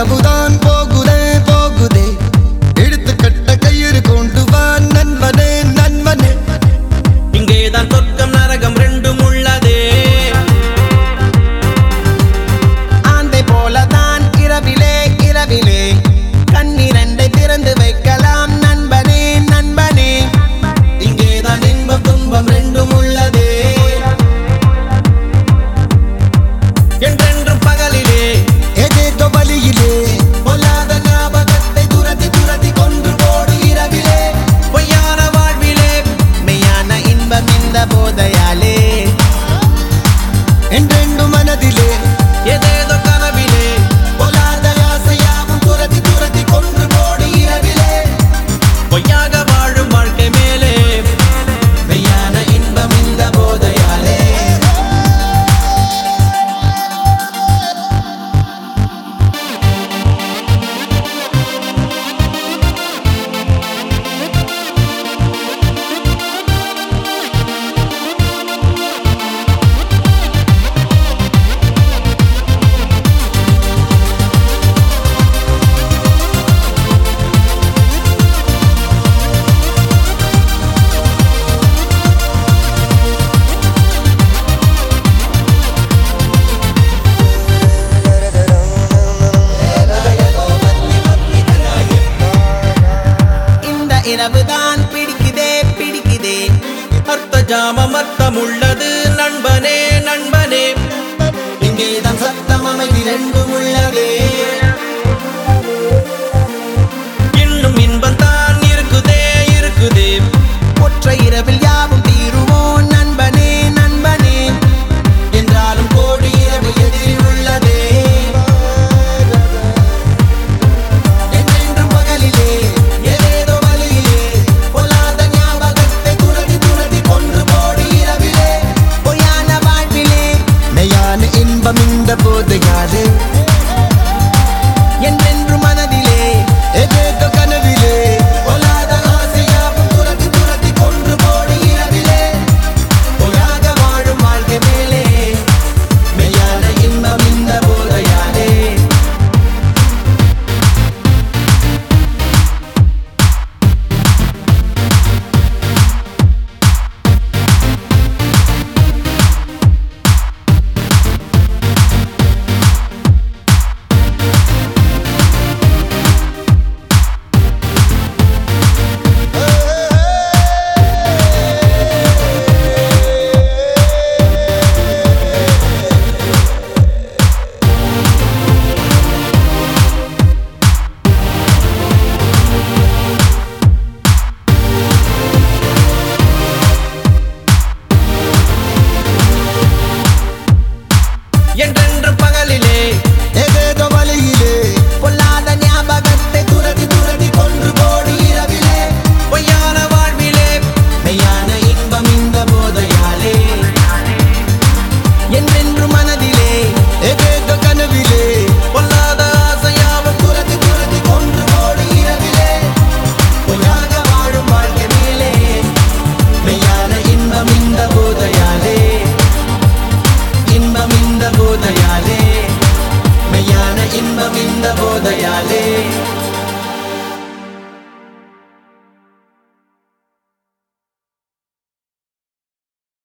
Abu Dhabi എന്റെ മനതിലെ ഏതേതൊക്കെ நிலவுதான் பிடிக்குதே பிடிக்குதே. அர்த்த ஜாமம் அர்த்தம் உள்ளது நண்பனே நண்பனே. இங்கேதான் சத்தம் அமைதி ரெண்டும் உள்ளதே. they got it.